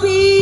be